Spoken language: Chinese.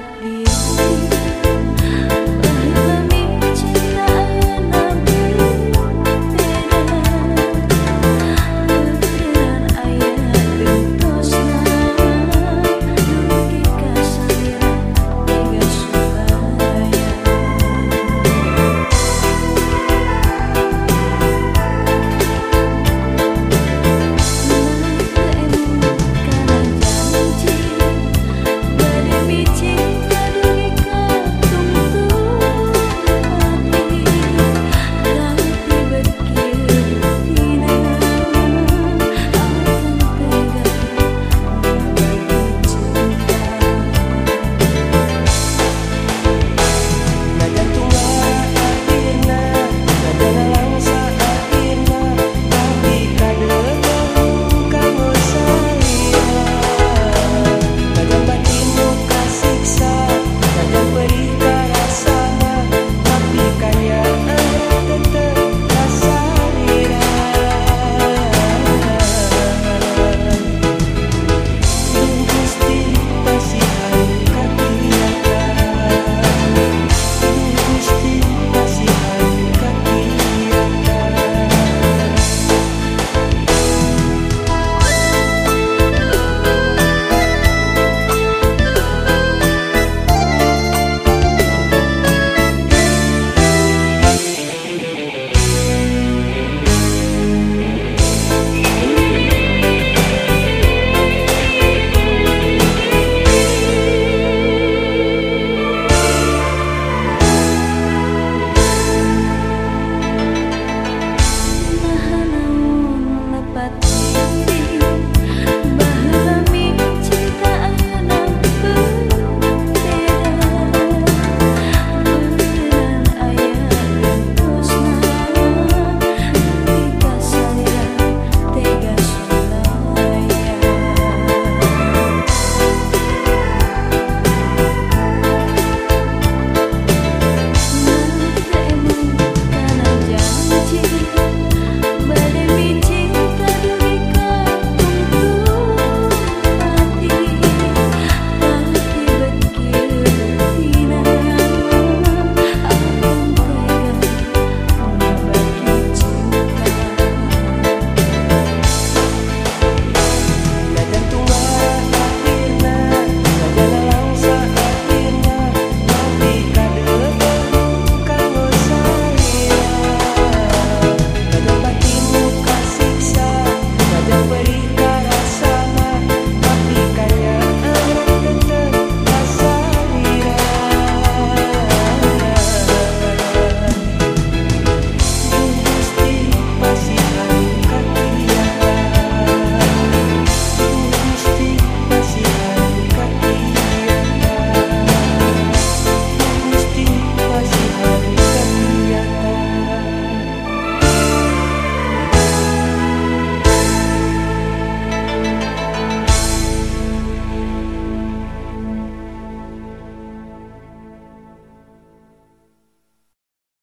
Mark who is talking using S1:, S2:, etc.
S1: 不了